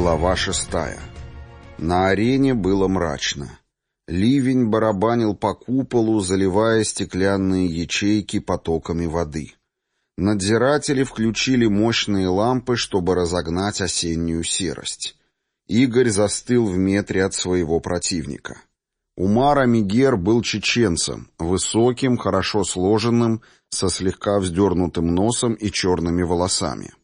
Глава шестая. На арене было мрачно. Ливень барабанил по куполу, заливая стеклянные ячейки потоками воды. Надзиратели включили мощные лампы, чтобы разогнать осеннюю серость. Игорь застыл в метре от своего противника. Умар Амигер был чеченцем, высоким, хорошо сложенным, со слегка вздернутым носом и черными волосами.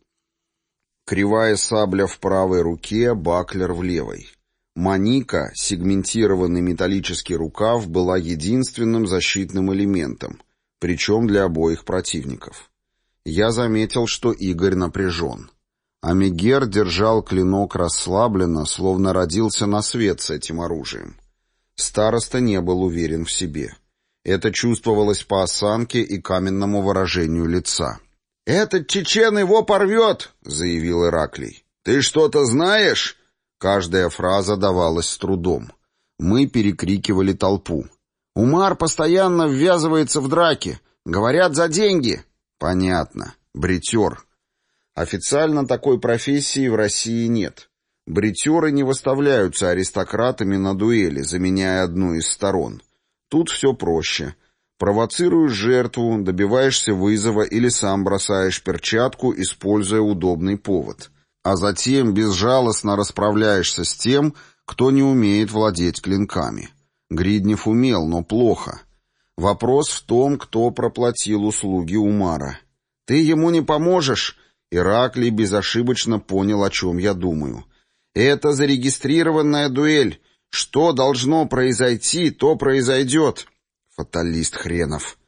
Кривая сабля в правой руке, баклер в левой. Маника, сегментированный металлический рукав, была единственным защитным элементом, причем для обоих противников. Я заметил, что Игорь напряжен. Амигер держал клинок расслабленно, словно родился на свет с этим оружием. Староста не был уверен в себе. Это чувствовалось по осанке и каменному выражению лица. «Этот чечен его порвет!» — заявил Ираклий. «Ты что-то знаешь?» Каждая фраза давалась с трудом. Мы перекрикивали толпу. «Умар постоянно ввязывается в драки. Говорят, за деньги». «Понятно. Бритер». Официально такой профессии в России нет. Бритеры не выставляются аристократами на дуэли, заменяя одну из сторон. Тут все проще — Провоцируешь жертву, добиваешься вызова или сам бросаешь перчатку, используя удобный повод. А затем безжалостно расправляешься с тем, кто не умеет владеть клинками. Гриднев умел, но плохо. Вопрос в том, кто проплатил услуги Умара. «Ты ему не поможешь?» Ираклий безошибочно понял, о чем я думаю. «Это зарегистрированная дуэль. Что должно произойти, то произойдет». Фаталист хренов.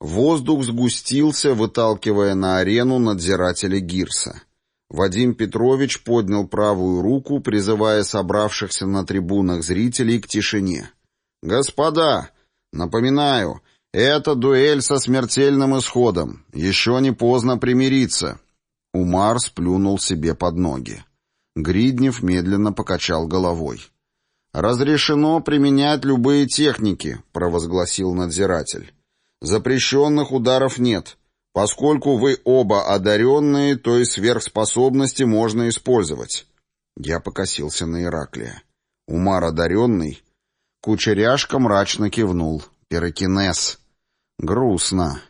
Воздух сгустился, выталкивая на арену надзирателя Гирса. Вадим Петрович поднял правую руку, призывая собравшихся на трибунах зрителей к тишине. «Господа, напоминаю, это дуэль со смертельным исходом. Еще не поздно примириться». Умар сплюнул себе под ноги. Гриднев медленно покачал головой. «Разрешено применять любые техники», — провозгласил надзиратель. «Запрещенных ударов нет. Поскольку вы оба одаренные, то и сверхспособности можно использовать». Я покосился на Ираклия. Умар одаренный. Кучеряшка мрачно кивнул. Пирокинез. Грустно.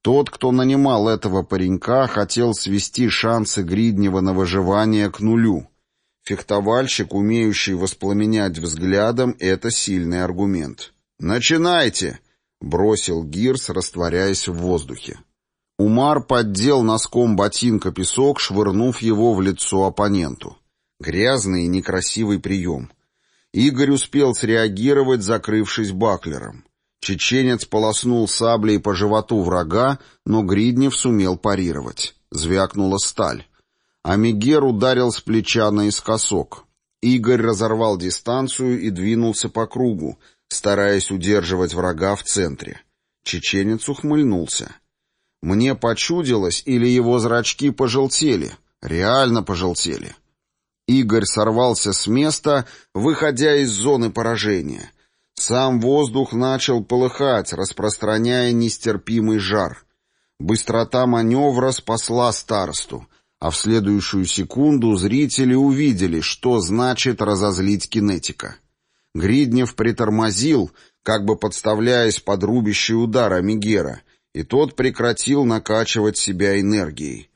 Тот, кто нанимал этого паренька, хотел свести шансы Гриднева на выживание к нулю. Фехтовальщик, умеющий воспламенять взглядом, это сильный аргумент. «Начинайте!» — бросил Гирс, растворяясь в воздухе. Умар поддел носком ботинка песок, швырнув его в лицо оппоненту. Грязный и некрасивый прием. Игорь успел среагировать, закрывшись баклером. Чеченец полоснул саблей по животу врага, но Гриднев сумел парировать. Звякнула сталь. Амигер ударил с плеча наискосок. Игорь разорвал дистанцию и двинулся по кругу, стараясь удерживать врага в центре. Чеченец ухмыльнулся. Мне почудилось, или его зрачки пожелтели. Реально пожелтели. Игорь сорвался с места, выходя из зоны поражения. Сам воздух начал полыхать, распространяя нестерпимый жар. Быстрота маневра спасла старосту — а в следующую секунду зрители увидели, что значит разозлить кинетика. Гриднев притормозил, как бы подставляясь под рубящий удар Амигера, и тот прекратил накачивать себя энергией.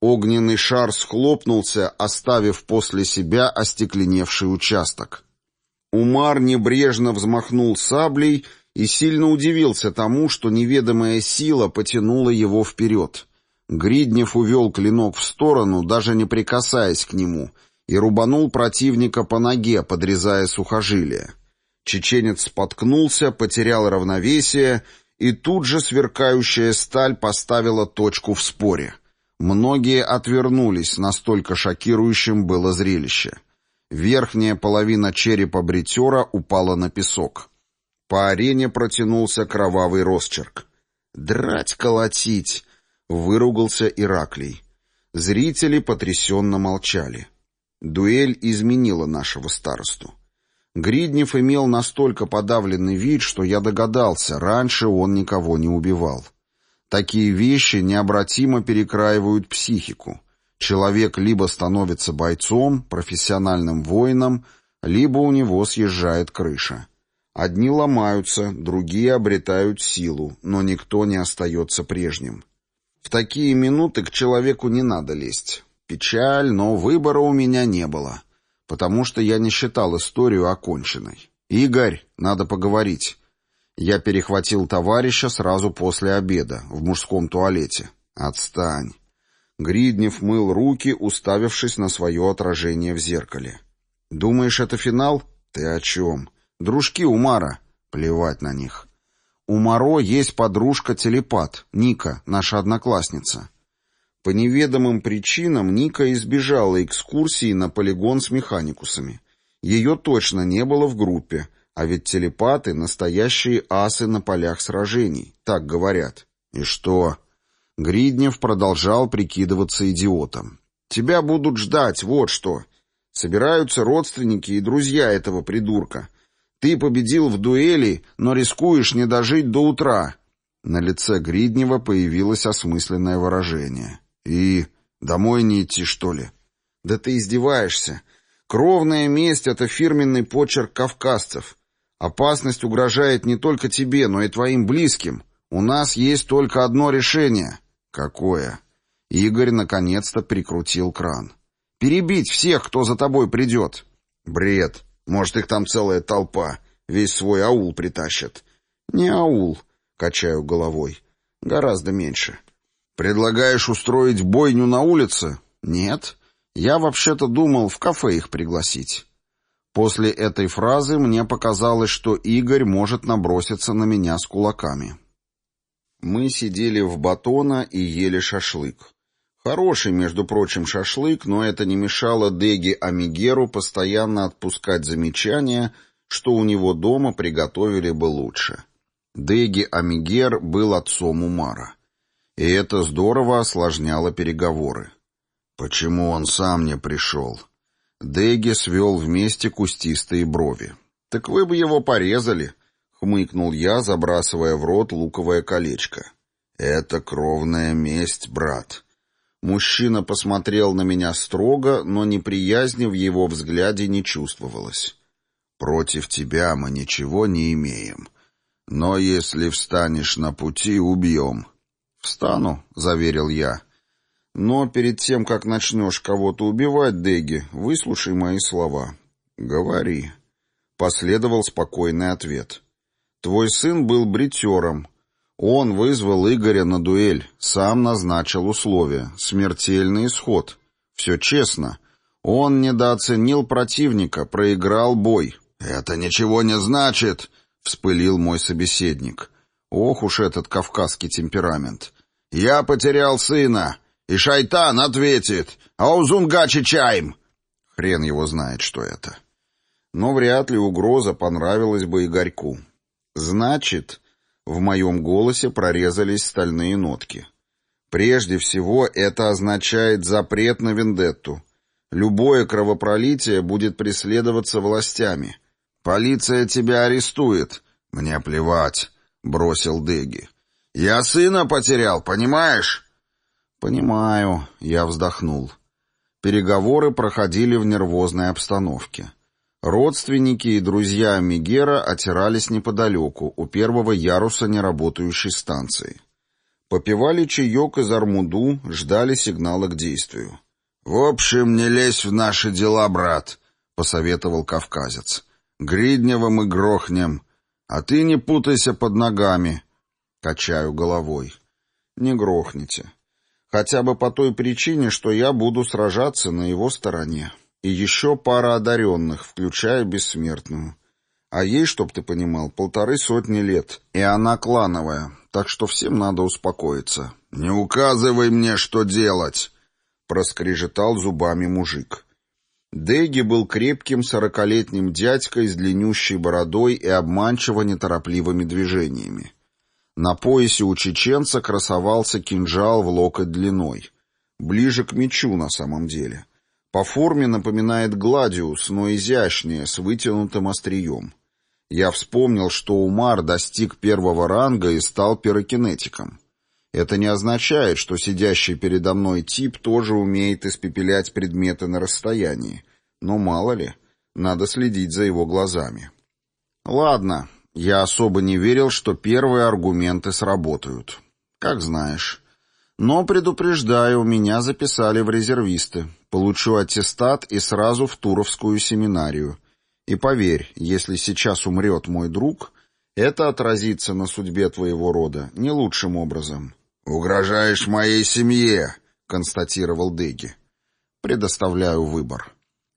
Огненный шар схлопнулся, оставив после себя остекленевший участок. Умар небрежно взмахнул саблей и сильно удивился тому, что неведомая сила потянула его вперед — Гриднев увел клинок в сторону, даже не прикасаясь к нему, и рубанул противника по ноге, подрезая сухожилие. Чеченец споткнулся, потерял равновесие, и тут же сверкающая сталь поставила точку в споре. Многие отвернулись, настолько шокирующим было зрелище. Верхняя половина черепа бритера упала на песок. По арене протянулся кровавый росчерк. «Драть, колотить!» Выругался Ираклий. Зрители потрясенно молчали. Дуэль изменила нашего старосту. Гриднев имел настолько подавленный вид, что я догадался, раньше он никого не убивал. Такие вещи необратимо перекраивают психику. Человек либо становится бойцом, профессиональным воином, либо у него съезжает крыша. Одни ломаются, другие обретают силу, но никто не остается прежним. В такие минуты к человеку не надо лезть. Печаль, но выбора у меня не было, потому что я не считал историю оконченной. «Игорь, надо поговорить». Я перехватил товарища сразу после обеда, в мужском туалете. «Отстань». Гриднев мыл руки, уставившись на свое отражение в зеркале. «Думаешь, это финал? Ты о чем? Дружки Умара. Плевать на них. У Маро есть подружка-телепат, Ника, наша одноклассница. По неведомым причинам Ника избежала экскурсии на полигон с механикусами. Ее точно не было в группе, а ведь телепаты — настоящие асы на полях сражений, так говорят. И что? Гриднев продолжал прикидываться идиотом. «Тебя будут ждать, вот что. Собираются родственники и друзья этого придурка. Ты победил в дуэли, но рискуешь не дожить до утра». На лице Гриднева появилось осмысленное выражение. «И домой не идти, что ли?» «Да ты издеваешься. Кровная месть — это фирменный почерк кавказцев. Опасность угрожает не только тебе, но и твоим близким. У нас есть только одно решение». «Какое?» Игорь наконец-то прикрутил кран. «Перебить всех, кто за тобой придет». «Бред. Может, их там целая толпа. Весь свой аул притащат». «Не аул», — качаю головой. «Гораздо меньше». «Предлагаешь устроить бойню на улице?» «Нет. Я вообще-то думал в кафе их пригласить». После этой фразы мне показалось, что Игорь может наброситься на меня с кулаками. Мы сидели в батона и ели шашлык. Хороший, между прочим, шашлык, но это не мешало Деге Амигеру постоянно отпускать замечания, что у него дома приготовили бы лучше. Деги Амигер был отцом Умара. И это здорово осложняло переговоры. Почему он сам не пришел? Деги свел вместе кустистые брови. «Так вы бы его порезали», — хмыкнул я, забрасывая в рот луковое колечко. «Это кровная месть, брат». Мужчина посмотрел на меня строго, но неприязни в его взгляде не чувствовалось. «Против тебя мы ничего не имеем. Но если встанешь на пути, убьем. «Встану», — заверил я. «Но перед тем, как начнешь кого-то убивать, Деги, выслушай мои слова». «Говори», — последовал спокойный ответ. «Твой сын был бритером. Он вызвал Игоря на дуэль, сам назначил условия. Смертельный исход. Все честно. Он недооценил противника, проиграл бой». «Это ничего не значит», — вспылил мой собеседник. Ох уж этот кавказский темперамент. «Я потерял сына, и шайтан ответит, а узунгачи чаем!» Хрен его знает, что это. Но вряд ли угроза понравилась бы Игорьку. «Значит...» — в моем голосе прорезались стальные нотки. «Прежде всего, это означает запрет на вендетту. Любое кровопролитие будет преследоваться властями. Полиция тебя арестует. Мне плевать. — бросил Деги. «Я сына потерял, понимаешь?» «Понимаю», — я вздохнул. Переговоры проходили в нервозной обстановке. Родственники и друзья Мигера отирались неподалеку, у первого яруса неработающей станции. Попивали чаек из армуду, ждали сигнала к действию. «В общем, не лезь в наши дела, брат», — посоветовал кавказец. «Гриднева мы грохнем. «А ты не путайся под ногами!» Качаю головой. «Не грохните. Хотя бы по той причине, что я буду сражаться на его стороне. И еще пара одаренных, включая бессмертную. А ей, чтоб ты понимал, полторы сотни лет. И она клановая, так что всем надо успокоиться». «Не указывай мне, что делать!» Проскрежетал зубами мужик. Деги был крепким сорокалетним дядькой с длиннющей бородой и обманчиво неторопливыми движениями. На поясе у чеченца красовался кинжал в локоть длиной. Ближе к мечу на самом деле. По форме напоминает гладиус, но изящнее, с вытянутым острием. Я вспомнил, что Умар достиг первого ранга и стал пирокинетиком. Это не означает, что сидящий передо мной тип тоже умеет испепелять предметы на расстоянии. Но мало ли, надо следить за его глазами. Ладно, я особо не верил, что первые аргументы сработают. Как знаешь. Но, предупреждаю, меня записали в резервисты. Получу аттестат и сразу в Туровскую семинарию. И поверь, если сейчас умрет мой друг, это отразится на судьбе твоего рода не лучшим образом. «Угрожаешь моей семье», — констатировал Деги. «Предоставляю выбор».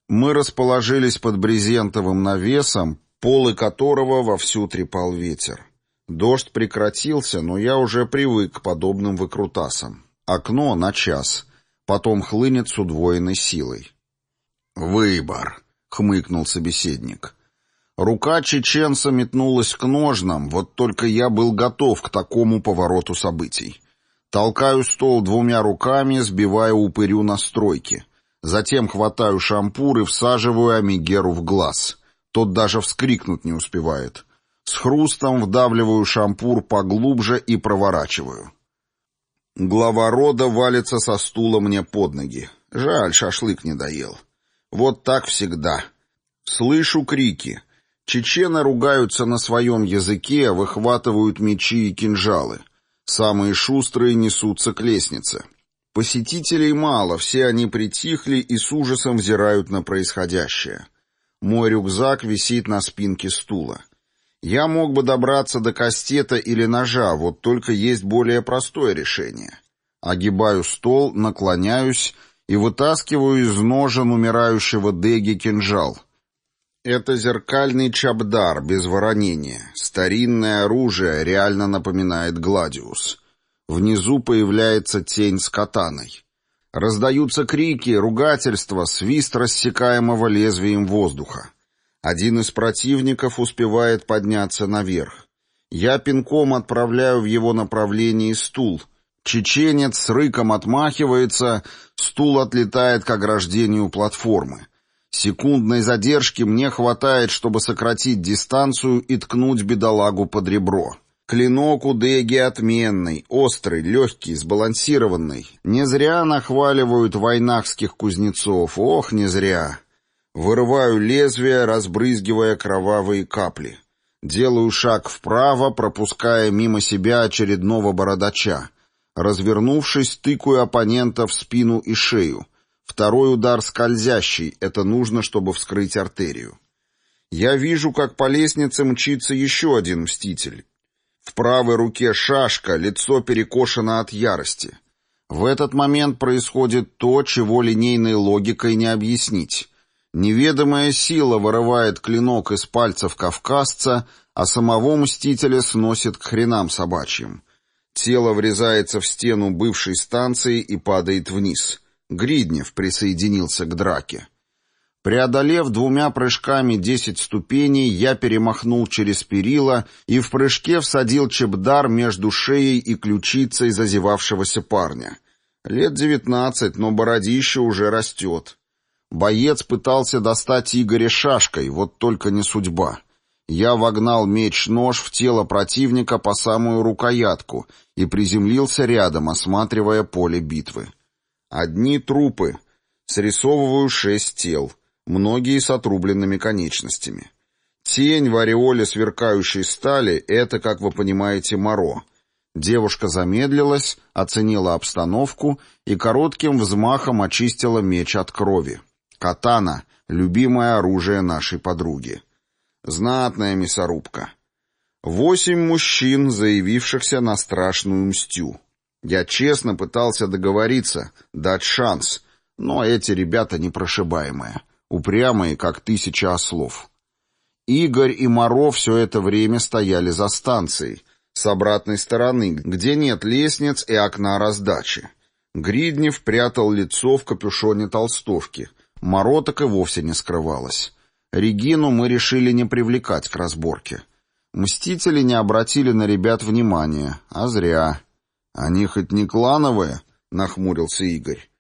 Мы расположились под брезентовым навесом, полы которого вовсю трепал ветер. Дождь прекратился, но я уже привык к подобным выкрутасам. Окно на час, потом хлынет с удвоенной силой. «Выбор», — хмыкнул собеседник. Рука чеченца метнулась к ножнам, вот только я был готов к такому повороту событий. Толкаю стол двумя руками, сбивая упырю настройки. Затем хватаю шампур и всаживаю Амигеру в глаз. Тот даже вскрикнуть не успевает. С хрустом вдавливаю шампур поглубже и проворачиваю. Глава рода валится со стула мне под ноги. Жаль, шашлык не доел. Вот так всегда. Слышу крики. Чечены ругаются на своем языке, выхватывают мечи и кинжалы. Самые шустрые несутся к лестнице. Посетителей мало, все они притихли и с ужасом взирают на происходящее. Мой рюкзак висит на спинке стула. Я мог бы добраться до кастета или ножа, вот только есть более простое решение. Огибаю стол, наклоняюсь и вытаскиваю из ножен умирающего Деги кинжал. Это зеркальный чабдар, без воронения. Старинное оружие реально напоминает гладиус. Внизу появляется тень с катаной. Раздаются крики, ругательства, свист рассекаемого лезвием воздуха. Один из противников успевает подняться наверх. Я пинком отправляю в его направлении стул. Чеченец с рыком отмахивается, стул отлетает к ограждению платформы. Секундной задержки мне хватает, чтобы сократить дистанцию и ткнуть бедолагу под ребро. Клинок у Деги отменный, острый, легкий, сбалансированный. Не зря нахваливают войнахских кузнецов, ох, не зря. Вырываю лезвие, разбрызгивая кровавые капли. Делаю шаг вправо, пропуская мимо себя очередного бородача. Развернувшись, тыкаю оппонента в спину и шею. Второй удар скользящий, это нужно, чтобы вскрыть артерию. Я вижу, как по лестнице мчится еще один мститель. В правой руке шашка, лицо перекошено от ярости. В этот момент происходит то, чего линейной логикой не объяснить. Неведомая сила вырывает клинок из пальцев кавказца, а самого мстителя сносит к хренам собачьим. Тело врезается в стену бывшей станции и падает вниз. Гриднев присоединился к драке. Преодолев двумя прыжками десять ступеней, я перемахнул через перила и в прыжке всадил чебдар между шеей и ключицей зазевавшегося парня. Лет девятнадцать, но бородище уже растет. Боец пытался достать Игоря шашкой, вот только не судьба. Я вогнал меч-нож в тело противника по самую рукоятку и приземлился рядом, осматривая поле битвы. Одни трупы. Срисовываю шесть тел, многие с отрубленными конечностями. Тень в ореоле сверкающей стали — это, как вы понимаете, моро. Девушка замедлилась, оценила обстановку и коротким взмахом очистила меч от крови. Катана — любимое оружие нашей подруги. Знатная мясорубка. Восемь мужчин, заявившихся на страшную мстю. Я честно пытался договориться, дать шанс, но эти ребята непрошибаемые, упрямые, как тысяча ослов. Игорь и Моро все это время стояли за станцией, с обратной стороны, где нет лестниц и окна раздачи. Гриднев прятал лицо в капюшоне толстовки, Моро так и вовсе не скрывалась. Регину мы решили не привлекать к разборке. Мстители не обратили на ребят внимания, а зря. «Они хоть не клановые?» — нахмурился Игорь.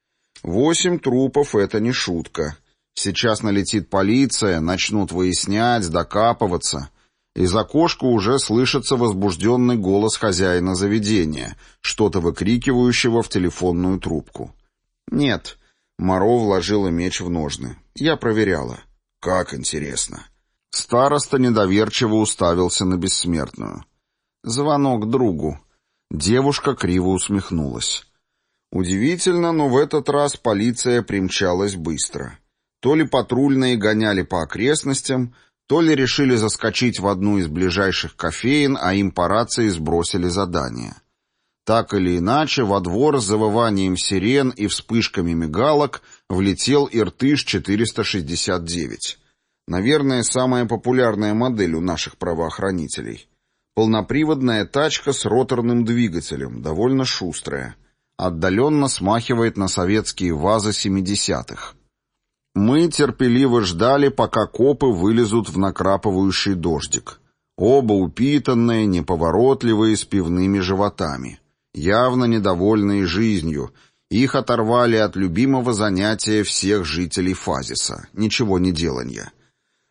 «Восемь трупов — это не шутка. Сейчас налетит полиция, начнут выяснять, докапываться. Из окошка уже слышится возбужденный голос хозяина заведения, что-то выкрикивающего в телефонную трубку. «Нет», — Моро вложила меч в ножны. «Я проверяла». «Как интересно». Староста недоверчиво уставился на бессмертную. «Звонок другу». Девушка криво усмехнулась. Удивительно, но в этот раз полиция примчалась быстро. То ли патрульные гоняли по окрестностям, то ли решили заскочить в одну из ближайших кофеин, а им по рации сбросили задание. Так или иначе, во двор с завыванием сирен и вспышками мигалок влетел Иртыш-469. Наверное, самая популярная модель у наших правоохранителей. Полноприводная тачка с роторным двигателем, довольно шустрая. Отдаленно смахивает на советские ВАЗы 70-х. Мы терпеливо ждали, пока копы вылезут в накрапывающий дождик. Оба упитанные, неповоротливые, с пивными животами. Явно недовольные жизнью. Их оторвали от любимого занятия всех жителей Фазиса. Ничего не деланья.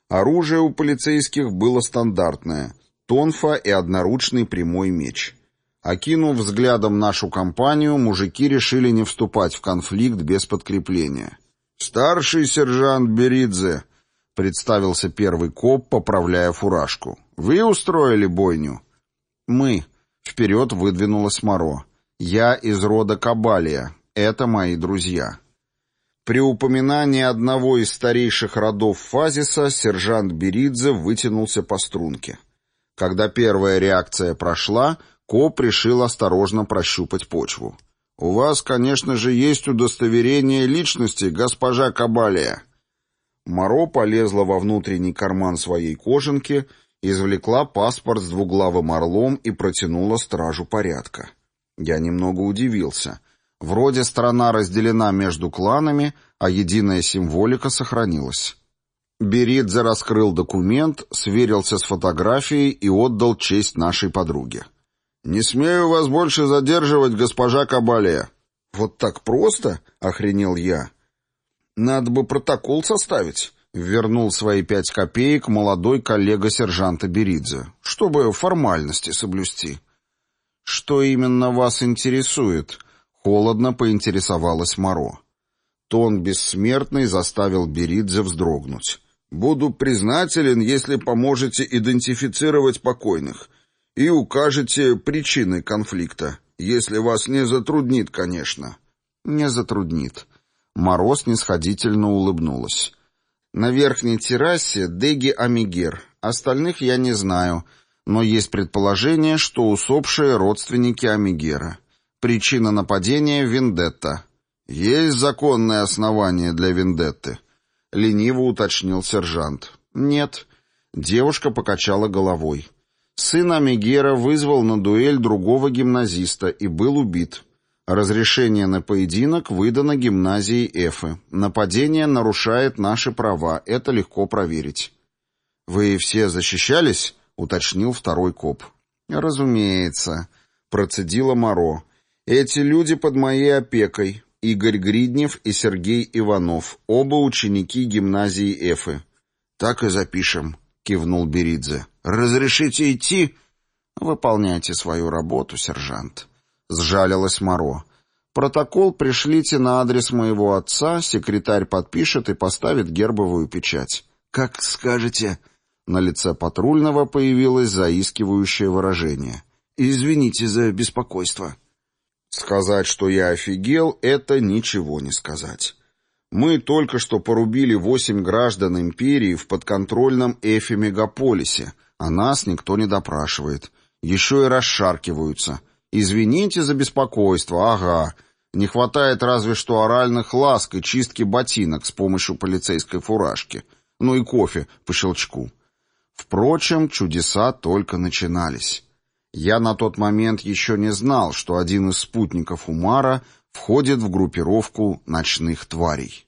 Оружие у полицейских было стандартное. Тонфа и одноручный прямой меч. Окинув взглядом нашу компанию, мужики решили не вступать в конфликт без подкрепления. «Старший сержант Беридзе», — представился первый коп, поправляя фуражку. «Вы устроили бойню?» «Мы», — вперед выдвинулась Моро. «Я из рода Кабалия. Это мои друзья». При упоминании одного из старейших родов Фазиса сержант Беридзе вытянулся по струнке. Когда первая реакция прошла, коп решил осторожно прощупать почву. «У вас, конечно же, есть удостоверение личности, госпожа Кабалия». Моро полезла во внутренний карман своей кожанки, извлекла паспорт с двуглавым орлом и протянула стражу порядка. Я немного удивился. Вроде страна разделена между кланами, а единая символика сохранилась. Беридзе раскрыл документ, сверился с фотографией и отдал честь нашей подруге. «Не смею вас больше задерживать, госпожа Кабалия». «Вот так просто?» — охренел я. «Надо бы протокол составить», — вернул свои пять копеек молодой коллега сержанта Беридзе, чтобы формальности соблюсти. «Что именно вас интересует?» — холодно поинтересовалась Моро. Тон бессмертный заставил Беридзе вздрогнуть. «Буду признателен, если поможете идентифицировать покойных и укажете причины конфликта, если вас не затруднит, конечно». «Не затруднит». Мороз нисходительно улыбнулась. «На верхней террасе Деги Амигер. Остальных я не знаю, но есть предположение, что усопшие родственники Амигера. Причина нападения — вендетта». «Есть законное основание для вендетты», — лениво уточнил сержант. «Нет». Девушка покачала головой. Сын Амигера вызвал на дуэль другого гимназиста и был убит. Разрешение на поединок выдано гимназией Эфы. Нападение нарушает наши права, это легко проверить. «Вы все защищались?» — уточнил второй коп. «Разумеется», — процедила Моро. «Эти люди под моей опекой. Игорь Гриднев и Сергей Иванов, оба ученики гимназии Эфы». «Так и запишем», — кивнул Беридзе. «Разрешите идти?» «Выполняйте свою работу, сержант», — сжалилась Моро. «Протокол пришлите на адрес моего отца, секретарь подпишет и поставит гербовую печать». «Как скажете». На лице патрульного появилось заискивающее выражение. «Извините за беспокойство». Сказать, что я офигел, это ничего не сказать. Мы только что порубили восемь граждан империи в подконтрольном Эфе-мегаполисе, а нас никто не допрашивает. Еще и расшаркиваются. Извините за беспокойство, ага. Не хватает разве что оральных ласк и чистки ботинок с помощью полицейской фуражки. Ну и кофе по щелчку. Впрочем, чудеса только начинались. Я на тот момент еще не знал, что один из спутников Умара входит в группировку ночных тварей.